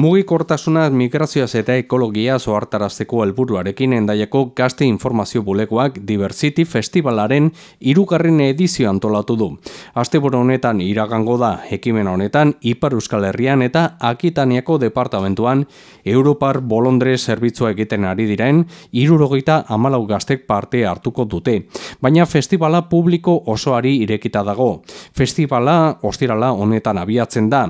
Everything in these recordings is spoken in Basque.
Mugikortasuna migrazioaz eta ekologia zoartarazteko helburuarekin endaiako gazte informazio bulegoak Diversity Festivalaren irugarren edizio antolatu du. Asteburu honetan iragango da ekimen honetan Ipar Euskal Herrian eta Akitaniako departamentuan Europar Bolondre zerbitzua egiten ari diren irurogeita amalau gaztek parte hartuko dute. Baina festivala publiko osoari irekita dago. Festivala ostirala honetan abiatzen da.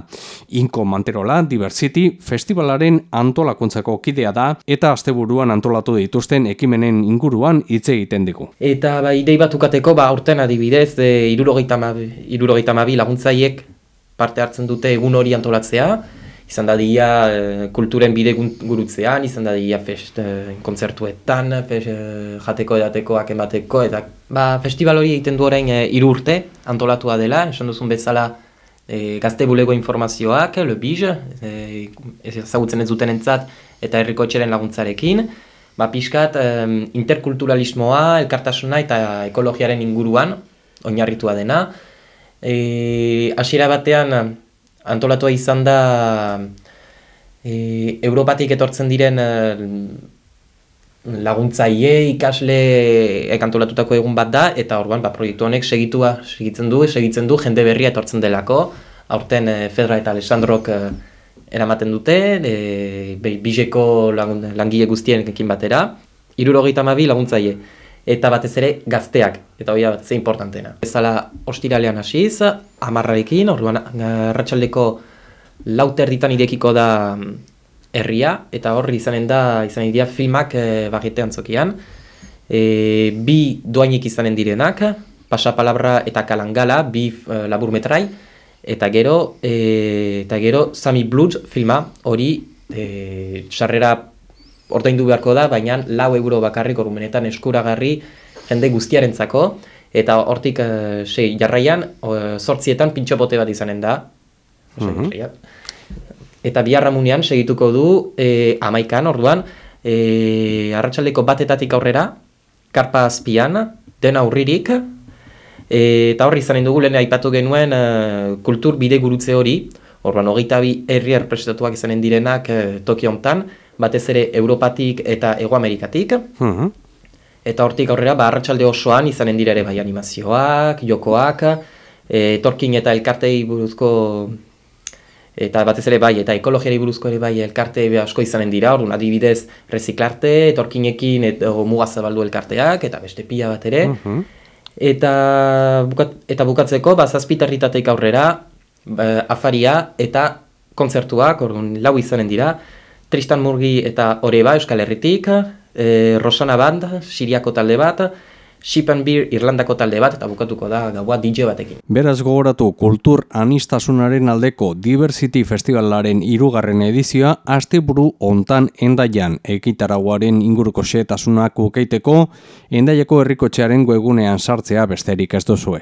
Inko Manterola Diversity festivalaren antolakuntzako kidea da eta asteburuan antolatu dituzten ekimenen inguruan hitz egiten dugu. Eta ba, idei bat ukateko, ba, orten adibidez, e, irurogeita mabi laguntzaiek parte hartzen dute egun hori antolatzea, izan da dira e, kulturen bide gurutzean, izan da dira fest, e, kontzertuetan, fest, e, jateko edateko, akemateko, eta ba, festival hori egiten du orain e, urte antolatua dela, esan duzun bezala e, gazte bulego informazioak, le biz, e, ezagutzen ez duten entzat, eta herriko etxeren laguntzarekin, ba, pixkat e, interkulturalismoa, elkartasuna eta ekologiaren inguruan, oinarritua dena. E, Asiera batean, antolatua izan da, e, Europatik etortzen diren laguntzaile ikasle ekantolatutako egun bat da eta orduan ba, proiektu honek segitua segitzen du segitzen du jende berria etortzen delako. Aurten e, Fedra eta Alessandrok e, eramaten dute e, bizeko langile guztien ekin batera. Irurogeita mabi laguntzaile. Eta batez ere gazteak eta hori bat ze importantena ezala ostiralean hasiz amarrarekin orduan arratsaldeko lauter ditan irekiko da herria eta horri izanen da izanen dira filmak e, bagitean zokian. E, bi doainik izanen direnak, pasapalabra eta kalangala, bi e, labur metrai, eta gero, e, eta gero Sami Blood filma hori e, sarrera ordaindu beharko da, baina lau euro bakarrik orumenetan eskuragarri jende guztiarentzako eta hortik e, sei jarraian, sortzietan pintxopote bat izanen da. Mm eta biharramunean segituko du e, amaikan, orduan, e, arratsaldeko batetatik aurrera, karpa azpian, den aurririk, e, eta horri izanen dugu lehen aipatu genuen e, kultur bide gurutze hori, orduan, hogeita bi herri erpresentatuak izanen direnak e, Tokio hontan, batez ere Europatik eta Ego Amerikatik, mhm. eta hortik aurrera, ba, arratsalde osoan izanen dire ere bai animazioak, jokoak, e, torkin eta elkartei buruzko eta batez ere bai, eta ekologiari buruzko ere bai elkarte asko izanen dira, orduan adibidez reziklarte, etorkinekin eta mugazabaldu elkarteak, eta beste pila bat ere. Mhm. eta, bukat, eta bukatzeko, ba, zazpitarritateik aurrera, ba, afaria eta kontzertuak, orduan lau izanen dira, Tristan Murgi eta Oreba Euskal Herritik, e, Rosana Band, Siriako talde bat, Ship and Beer Irlandako talde bat eta bukatuko da gaua DJ batekin. Beraz gogoratu kultur anistasunaren aldeko Diversity Festivalaren irugarren edizioa asteburu hontan endaian ekitaraguaren inguruko xetasunak ukeiteko endaiako herrikotxearen webunean sartzea besterik ez duzue.